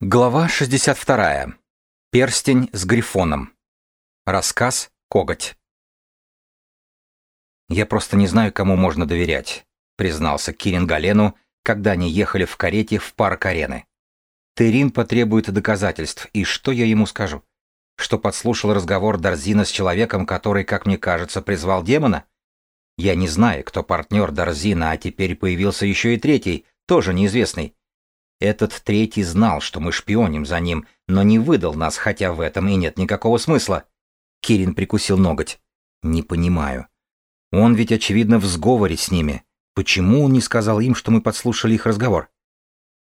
Глава 62. Перстень с грифоном. Рассказ «Коготь». «Я просто не знаю, кому можно доверять», — признался Кирин Галену, когда они ехали в карете в парк арены. Терин потребует доказательств, и что я ему скажу? Что подслушал разговор Дарзина с человеком, который, как мне кажется, призвал демона? Я не знаю, кто партнер Дарзина, а теперь появился еще и третий, тоже неизвестный. Этот третий знал, что мы шпионим за ним, но не выдал нас, хотя в этом и нет никакого смысла. Кирин прикусил ноготь. Не понимаю. Он ведь, очевидно, в сговоре с ними. Почему он не сказал им, что мы подслушали их разговор?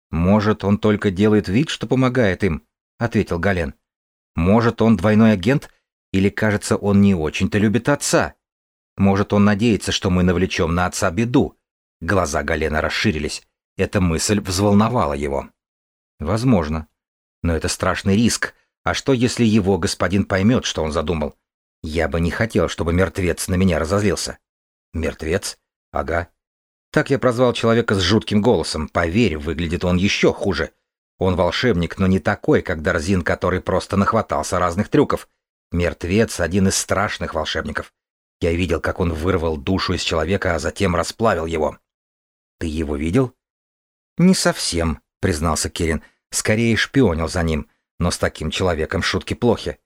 Может, он только делает вид, что помогает им, ответил Гален. Может, он двойной агент, или, кажется, он не очень-то любит отца. Может, он надеется, что мы навлечем на отца беду. Глаза Галена расширились. Эта мысль взволновала его. Возможно. Но это страшный риск. А что, если его господин поймет, что он задумал? Я бы не хотел, чтобы мертвец на меня разозлился. Мертвец? Ага. Так я прозвал человека с жутким голосом. Поверь, выглядит он еще хуже. Он волшебник, но не такой, как Дарзин, который просто нахватался разных трюков. Мертвец — один из страшных волшебников. Я видел, как он вырвал душу из человека, а затем расплавил его. Ты его видел? «Не совсем», — признался Кирин. «Скорее шпионил за ним, но с таким человеком шутки плохи.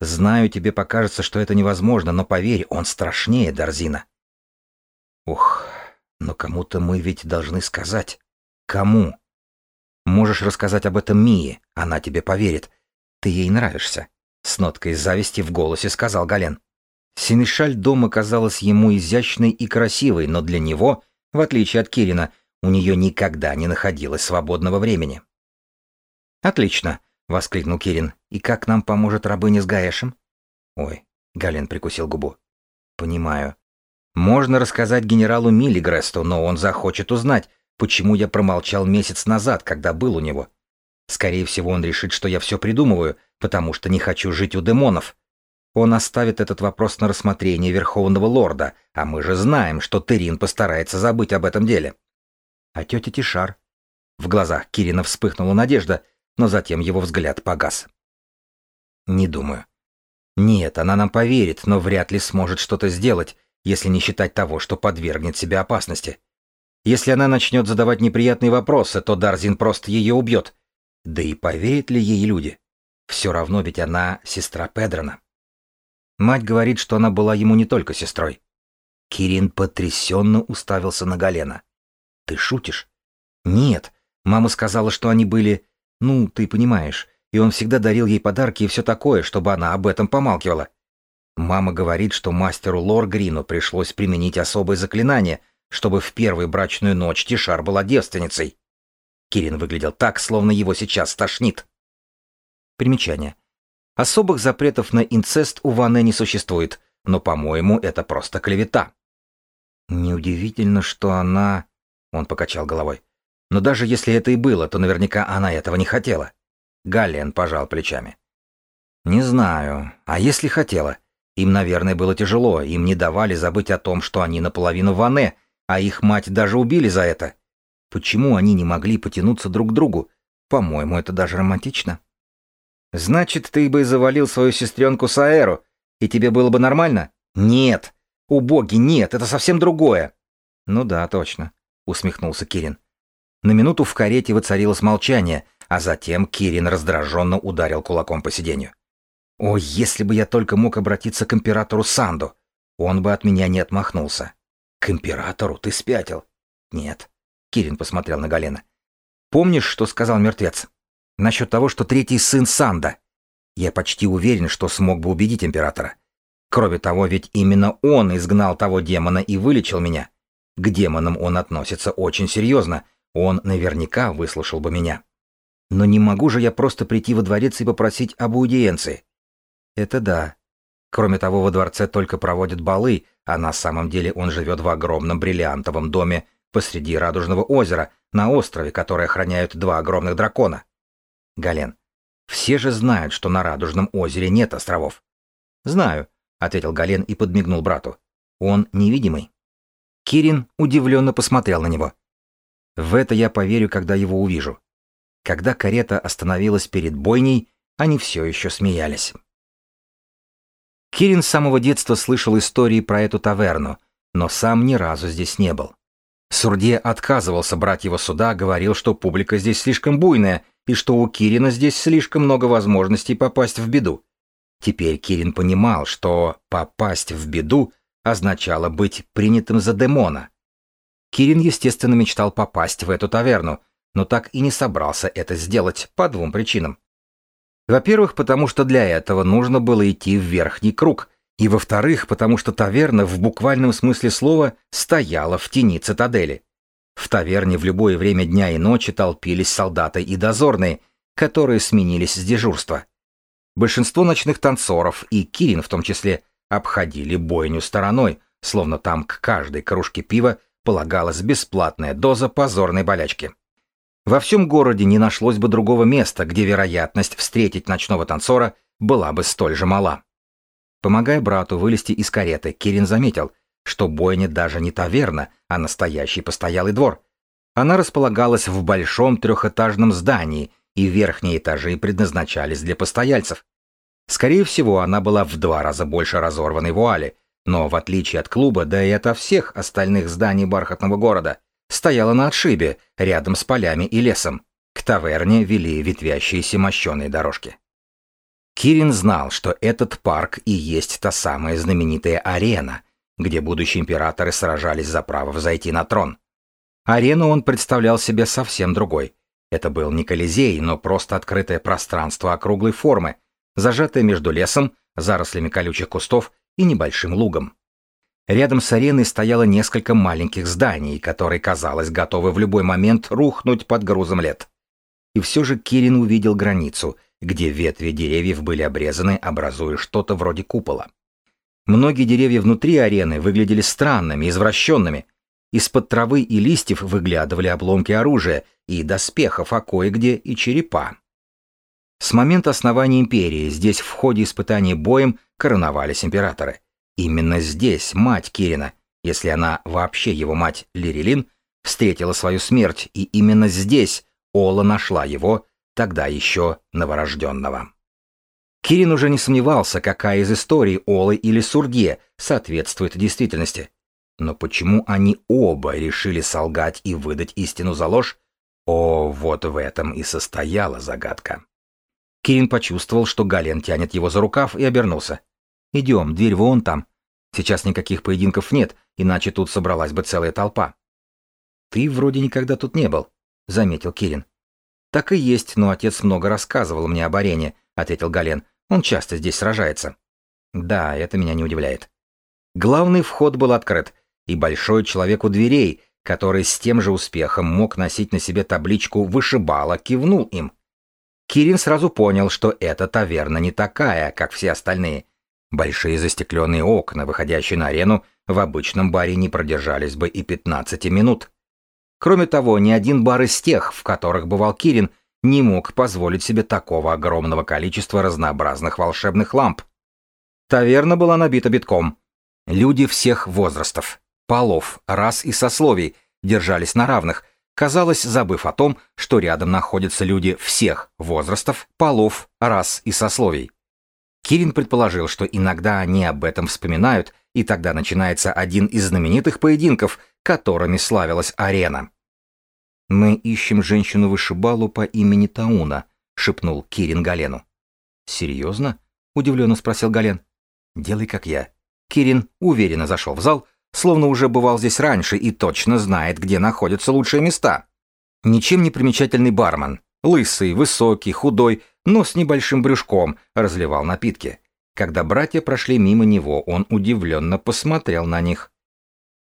Знаю, тебе покажется, что это невозможно, но поверь, он страшнее Дарзина». «Ух, но кому-то мы ведь должны сказать. Кому?» «Можешь рассказать об этом Мии, она тебе поверит. Ты ей нравишься», — с ноткой зависти в голосе сказал Гален. Сенешаль дома казалась ему изящной и красивой, но для него, в отличие от Кирина, — у нее никогда не находилось свободного времени. «Отлично!» — воскликнул Кирин. «И как нам поможет рабыня с Гаэшем?» «Ой», — Гален прикусил губу. «Понимаю. Можно рассказать генералу Миллигресту, но он захочет узнать, почему я промолчал месяц назад, когда был у него. Скорее всего, он решит, что я все придумываю, потому что не хочу жить у демонов. Он оставит этот вопрос на рассмотрение Верховного Лорда, а мы же знаем, что Терин постарается забыть об этом деле. А тетя Тишар? В глазах Кирина вспыхнула надежда, но затем его взгляд погас. Не думаю. Нет, она нам поверит, но вряд ли сможет что-то сделать, если не считать того, что подвергнет себя опасности. Если она начнет задавать неприятные вопросы, то Дарзин просто ее убьет. Да и поверят ли ей люди? Все равно ведь она сестра Педрона. Мать говорит, что она была ему не только сестрой. Кирин потрясенно уставился на Галена. Ты шутишь? Нет. Мама сказала, что они были... Ну, ты понимаешь. И он всегда дарил ей подарки и все такое, чтобы она об этом помалкивала. Мама говорит, что мастеру Лоргрину пришлось применить особое заклинание, чтобы в первую брачную ночь Тишар была девственницей. Кирин выглядел так, словно его сейчас тошнит. Примечание. Особых запретов на инцест у Ванны не существует, но, по-моему, это просто клевета. Неудивительно, что она... Он покачал головой. Но даже если это и было, то наверняка она этого не хотела. Галлен пожал плечами. Не знаю. А если хотела? Им, наверное, было тяжело. Им не давали забыть о том, что они наполовину ване, а их мать даже убили за это. Почему они не могли потянуться друг к другу? По-моему, это даже романтично. Значит, ты бы завалил свою сестренку Саэру, и тебе было бы нормально? Нет. У боги, нет, это совсем другое. Ну да, точно усмехнулся Кирин. На минуту в карете воцарилось молчание, а затем Кирин раздраженно ударил кулаком по сиденью. «О, если бы я только мог обратиться к императору Санду! Он бы от меня не отмахнулся». «К императору? Ты спятил?» «Нет». Кирин посмотрел на Галена. «Помнишь, что сказал мертвец? Насчет того, что третий сын Санда. Я почти уверен, что смог бы убедить императора. Кроме того, ведь именно он изгнал того демона и вылечил меня. К демонам он относится очень серьезно, он наверняка выслушал бы меня. Но не могу же я просто прийти во дворец и попросить об аудиенции. Это да. Кроме того, во дворце только проводят балы, а на самом деле он живет в огромном бриллиантовом доме посреди Радужного озера, на острове, который охраняют два огромных дракона. Гален, все же знают, что на Радужном озере нет островов. Знаю, ответил Гален и подмигнул брату. Он невидимый. Кирин удивленно посмотрел на него. В это я поверю, когда его увижу. Когда карета остановилась перед бойней, они все еще смеялись. Кирин с самого детства слышал истории про эту таверну, но сам ни разу здесь не был. Сурде отказывался брать его сюда, говорил, что публика здесь слишком буйная и что у Кирина здесь слишком много возможностей попасть в беду. Теперь Кирин понимал, что попасть в беду означало быть принятым за демона. Кирин, естественно, мечтал попасть в эту таверну, но так и не собрался это сделать по двум причинам. Во-первых, потому что для этого нужно было идти в верхний круг, и во-вторых, потому что таверна в буквальном смысле слова стояла в тени цитадели. В таверне в любое время дня и ночи толпились солдаты и дозорные, которые сменились с дежурства. Большинство ночных танцоров, и Кирин в том числе, обходили бойню стороной, словно там к каждой кружке пива полагалась бесплатная доза позорной болячки. Во всем городе не нашлось бы другого места, где вероятность встретить ночного танцора была бы столь же мала. Помогая брату вылезти из кареты, Кирин заметил, что бойня даже не таверна, а настоящий постоялый двор. Она располагалась в большом трехэтажном здании, и верхние этажи предназначались для постояльцев. Скорее всего, она была в два раза больше разорванной вуали, но в отличие от клуба, да и от всех остальных зданий бархатного города, стояла на отшибе, рядом с полями и лесом. К таверне вели ветвящиеся мощеные дорожки. Кирин знал, что этот парк и есть та самая знаменитая арена, где будущие императоры сражались за право взойти на трон. Арену он представлял себе совсем другой. Это был не Колизей, но просто открытое пространство округлой формы, зажатое между лесом, зарослями колючих кустов и небольшим лугом. Рядом с ареной стояло несколько маленьких зданий, которые, казалось, готовы в любой момент рухнуть под грузом лет. И все же Кирин увидел границу, где ветви деревьев были обрезаны, образуя что-то вроде купола. Многие деревья внутри арены выглядели странными, извращенными. Из-под травы и листьев выглядывали обломки оружия и доспехов, а кое-где и черепа. С момента основания империи здесь в ходе испытаний боем короновались императоры. Именно здесь мать Кирина, если она вообще его мать Лирилин, встретила свою смерть, и именно здесь Ола нашла его, тогда еще новорожденного. Кирин уже не сомневался, какая из историй Олы или Сурге соответствует действительности. Но почему они оба решили солгать и выдать истину за ложь? О, вот в этом и состояла загадка. Кирин почувствовал, что Гален тянет его за рукав и обернулся. Идем, дверь вон там. Сейчас никаких поединков нет, иначе тут собралась бы целая толпа. Ты вроде никогда тут не был, заметил Кирин. Так и есть, но отец много рассказывал мне об арене, ответил Гален. Он часто здесь сражается. Да, это меня не удивляет. Главный вход был открыт, и большой человек у дверей, который с тем же успехом мог носить на себе табличку «Вышибала», кивнул им. Кирин сразу понял, что эта таверна не такая, как все остальные, Большие застекленные окна, выходящие на арену, в обычном баре не продержались бы и 15 минут. Кроме того, ни один бар из тех, в которых бывал Кирин, не мог позволить себе такого огромного количества разнообразных волшебных ламп. Таверна была набита битком. Люди всех возрастов, полов, рас и сословий держались на равных, казалось, забыв о том, что рядом находятся люди всех возрастов, полов, рас и сословий. Кирин предположил, что иногда они об этом вспоминают, и тогда начинается один из знаменитых поединков, которыми славилась арена. «Мы ищем женщину-вышибалу по имени Тауна», — шепнул Кирин Галену. «Серьезно?» — удивленно спросил Гален. «Делай, как я». Кирин уверенно зашел в зал, словно уже бывал здесь раньше и точно знает, где находятся лучшие места. Ничем не примечательный бармен, лысый, высокий, худой, но с небольшим брюшком, разливал напитки. Когда братья прошли мимо него, он удивленно посмотрел на них.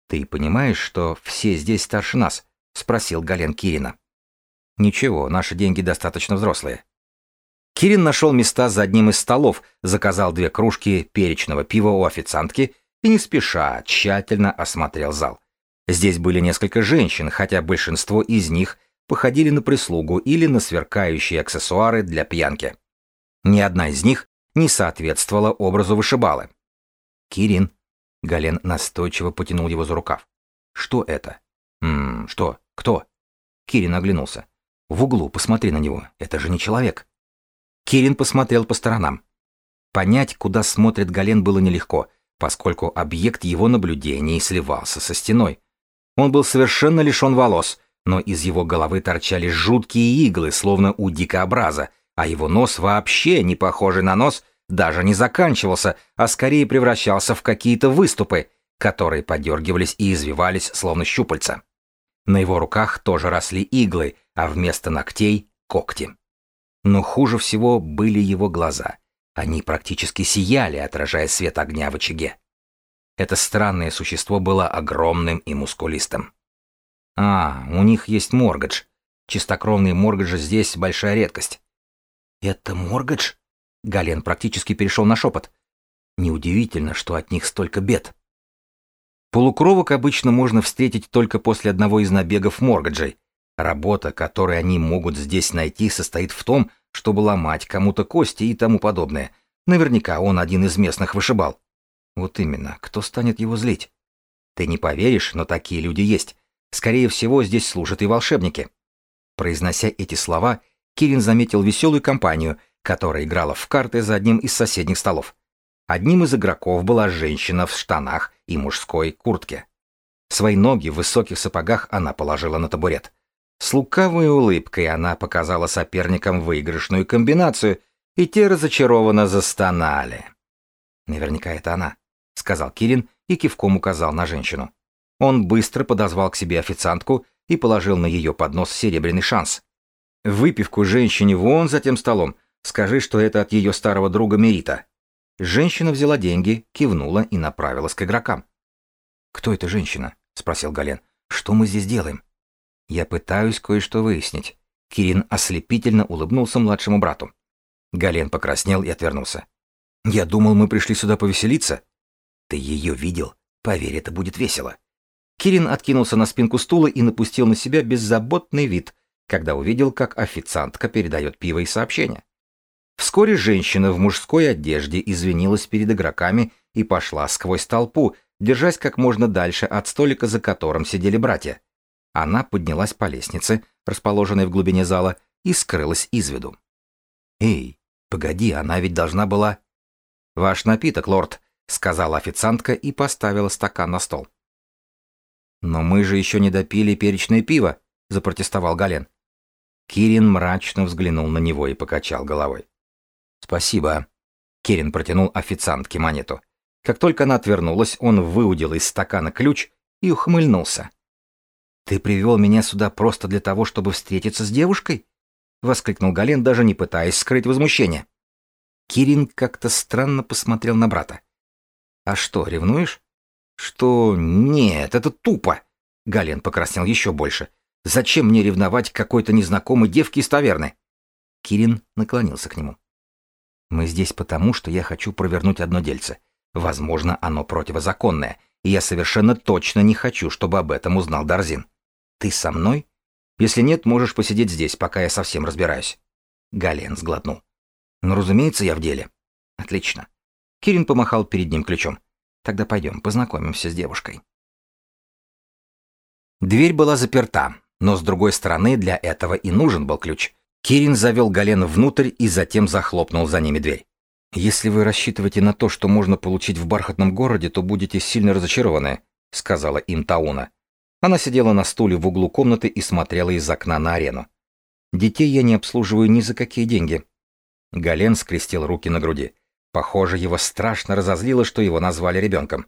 «Ты понимаешь, что все здесь старше нас?» — спросил Гален Кирина. «Ничего, наши деньги достаточно взрослые». Кирин нашел места за одним из столов, заказал две кружки перечного пива у официантки и не спеша тщательно осмотрел зал. Здесь были несколько женщин, хотя большинство из них походили на прислугу или на сверкающие аксессуары для пьянки. Ни одна из них не соответствовала образу вышибалы. «Кирин», — Гален настойчиво потянул его за рукав. «Что это?» «Ммм, что? Кто?» Кирин оглянулся. В углу, посмотри на него, это же не человек. Кирин посмотрел по сторонам. Понять, куда смотрит Гален, было нелегко, поскольку объект его наблюдений сливался со стеной. Он был совершенно лишен волос, но из его головы торчали жуткие иглы, словно у дикообраза, а его нос вообще не похожий на нос, даже не заканчивался, а скорее превращался в какие-то выступы, которые подергивались и извивались, словно щупальца. На его руках тоже росли иглы, а вместо ногтей — когти. Но хуже всего были его глаза. Они практически сияли, отражая свет огня в очаге. Это странное существо было огромным и мускулистым. А, у них есть моргадж. Чистокровные моргаджи здесь большая редкость. Это моргадж? Гален практически перешел на шепот. Неудивительно, что от них столько бед. Полукровок обычно можно встретить только после одного из набегов моргаджей. Работа, которую они могут здесь найти, состоит в том, чтобы ломать кому-то кости и тому подобное. Наверняка он один из местных вышибал. Вот именно, кто станет его злить? Ты не поверишь, но такие люди есть. Скорее всего, здесь служат и волшебники. Произнося эти слова, Кирин заметил веселую компанию, которая играла в карты за одним из соседних столов. Одним из игроков была женщина в штанах и мужской куртке. Свои ноги в высоких сапогах она положила на табурет. С лукавой улыбкой она показала соперникам выигрышную комбинацию, и те разочарованно застонали. «Наверняка это она», — сказал Кирин и кивком указал на женщину. Он быстро подозвал к себе официантку и положил на ее поднос серебряный шанс. «Выпивку женщине вон за тем столом. Скажи, что это от ее старого друга Мерита». Женщина взяла деньги, кивнула и направилась к игрокам. «Кто эта женщина?» — спросил Гален. «Что мы здесь делаем?» «Я пытаюсь кое-что выяснить». Кирин ослепительно улыбнулся младшему брату. Гален покраснел и отвернулся. «Я думал, мы пришли сюда повеселиться». «Ты ее видел? Поверь, это будет весело. Кирин откинулся на спинку стула и напустил на себя беззаботный вид, когда увидел, как официантка передает пиво и сообщение. Вскоре женщина в мужской одежде извинилась перед игроками и пошла сквозь толпу, держась как можно дальше от столика, за которым сидели братья. Она поднялась по лестнице, расположенной в глубине зала, и скрылась из виду. «Эй, погоди, она ведь должна была...» «Ваш напиток, лорд», — сказала официантка и поставила стакан на стол. «Но мы же еще не допили перечное пиво», — запротестовал Гален. Кирин мрачно взглянул на него и покачал головой. «Спасибо». Кирин протянул официантке монету. Как только она отвернулась, он выудил из стакана ключ и ухмыльнулся. «Ты привел меня сюда просто для того, чтобы встретиться с девушкой?» — воскликнул Гален, даже не пытаясь скрыть возмущение. Кирин как-то странно посмотрел на брата. «А что, ревнуешь?» Что нет, это тупо. Гален покраснел еще больше. Зачем мне ревновать какой-то незнакомой девке из таверны? Кирин наклонился к нему. Мы здесь потому, что я хочу провернуть одно дельце. Возможно, оно противозаконное, и я совершенно точно не хочу, чтобы об этом узнал Дарзин. Ты со мной? Если нет, можешь посидеть здесь, пока я совсем разбираюсь. Гален сглотнул. Ну, разумеется, я в деле. Отлично. Кирин помахал перед ним ключом. Тогда пойдем, познакомимся с девушкой. Дверь была заперта, но с другой стороны для этого и нужен был ключ. Кирин завел Галену внутрь и затем захлопнул за ними дверь. «Если вы рассчитываете на то, что можно получить в бархатном городе, то будете сильно разочарованы», — сказала им Тауна. Она сидела на стуле в углу комнаты и смотрела из окна на арену. «Детей я не обслуживаю ни за какие деньги». Гален скрестил руки на груди. Похоже, его страшно разозлило, что его назвали ребенком.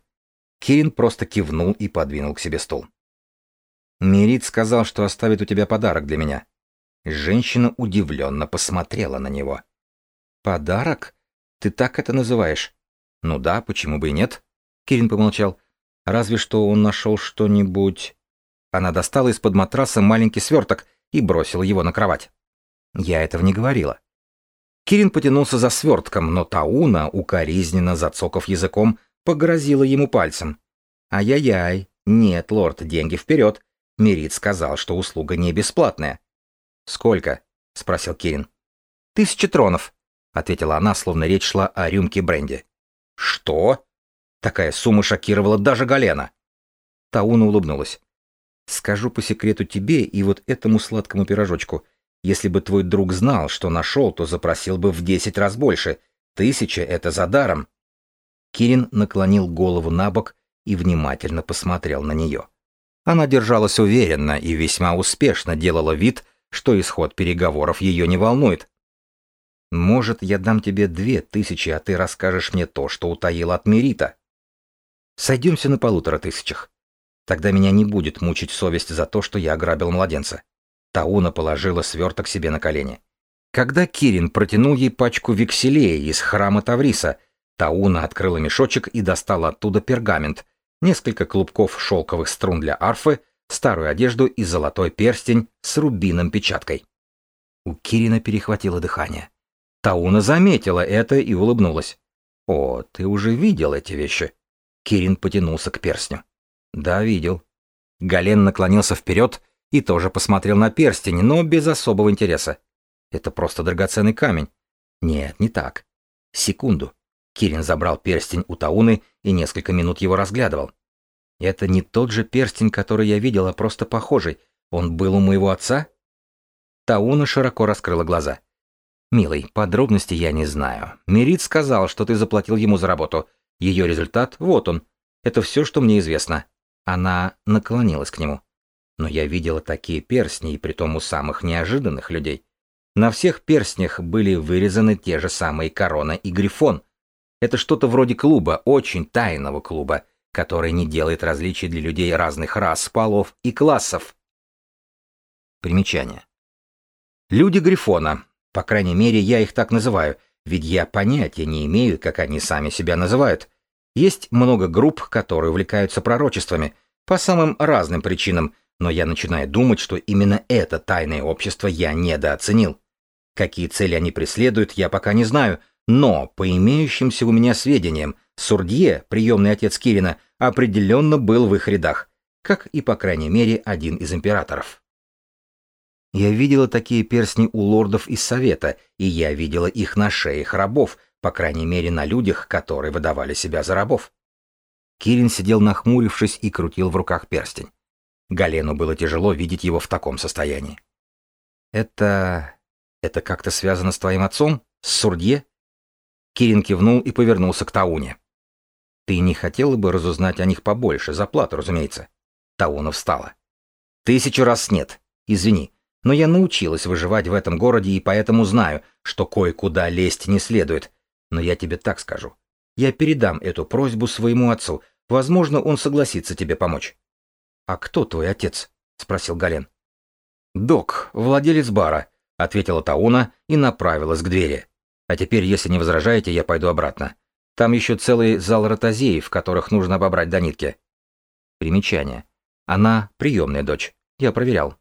Кирин просто кивнул и подвинул к себе стул. Мирит сказал, что оставит у тебя подарок для меня. Женщина удивленно посмотрела на него. «Подарок? Ты так это называешь?» «Ну да, почему бы и нет?» Кирин помолчал. «Разве что он нашел что-нибудь...» Она достала из-под матраса маленький сверток и бросила его на кровать. «Я этого не говорила. Кирин потянулся за свертком, но Тауна, укоризненно зацокав языком, погрозила ему пальцем. «Ай-яй-яй, нет, лорд, деньги вперед!» Мирит сказал, что услуга не бесплатная. «Сколько?» — спросил Кирин. «Тысяча тронов», — ответила она, словно речь шла о рюмке бренди. «Что?» Такая сумма шокировала даже Галена. Тауна улыбнулась. «Скажу по секрету тебе и вот этому сладкому пирожочку. Если бы твой друг знал, что нашел, то запросил бы в десять раз больше. Тысяча — это за даром. Кирин наклонил голову на бок и внимательно посмотрел на нее. Она держалась уверенно и весьма успешно делала вид, что исход переговоров ее не волнует. «Может, я дам тебе две тысячи, а ты расскажешь мне то, что утаил от Мерита?» «Сойдемся на полутора тысячах. Тогда меня не будет мучить совесть за то, что я ограбил младенца». Тауна положила сверток себе на колени. Когда Кирин протянул ей пачку векселей из храма Тавриса, Тауна открыла мешочек и достала оттуда пергамент, несколько клубков шелковых струн для арфы, старую одежду и золотой перстень с рубином печаткой. У Кирина перехватило дыхание. Тауна заметила это и улыбнулась. «О, ты уже видел эти вещи?» Кирин потянулся к перстню. «Да, видел». Гален наклонился вперед и тоже посмотрел на перстень, но без особого интереса. «Это просто драгоценный камень». «Нет, не так. Секунду. Кирин забрал перстень у Тауны и несколько минут его разглядывал. «Это не тот же перстень, который я видел, а просто похожий. Он был у моего отца?» Тауна широко раскрыла глаза. «Милый, подробности я не знаю. Мерит сказал, что ты заплатил ему за работу. Ее результат — вот он. Это все, что мне известно». Она наклонилась к нему. Но я видела такие перстни, и притом у самых неожиданных людей. На всех перстнях были вырезаны те же самые корона и грифон — это что-то вроде клуба, очень тайного клуба, который не делает различий для людей разных рас, полов и классов. Примечание. Люди Грифона, по крайней мере, я их так называю, ведь я понятия не имею, как они сами себя называют. Есть много групп, которые увлекаются пророчествами, по самым разным причинам, но я начинаю думать, что именно это тайное общество я недооценил. Какие цели они преследуют, я пока не знаю, но, по имеющимся у меня сведениям, Сурдье, приемный отец Кирина, определенно был в их рядах, как и, по крайней мере, один из императоров. Я видела такие перстни у лордов из Совета, и я видела их на шеях рабов, по крайней мере, на людях, которые выдавали себя за рабов. Кирин сидел нахмурившись и крутил в руках перстень. Галену было тяжело видеть его в таком состоянии. «Это... это как-то связано с твоим отцом? С Сурдье?» Кирин кивнул и повернулся к Тауне. «Ты не хотела бы разузнать о них побольше, за плату, разумеется?» Тауна встала. «Тысячу раз нет. Извини, но я научилась выживать в этом городе и поэтому знаю, что кое-куда лезть не следует. Но я тебе так скажу. Я передам эту просьбу своему отцу. Возможно, он согласится тебе помочь». «А кто твой отец?» — спросил Гален. «Док, владелец бара», — ответила Тауна и направилась к двери. А теперь, если не возражаете, я пойду обратно. Там еще целый зал ротозеев, которых нужно обобрать до нитки. Примечание. Она приемная дочь. Я проверял.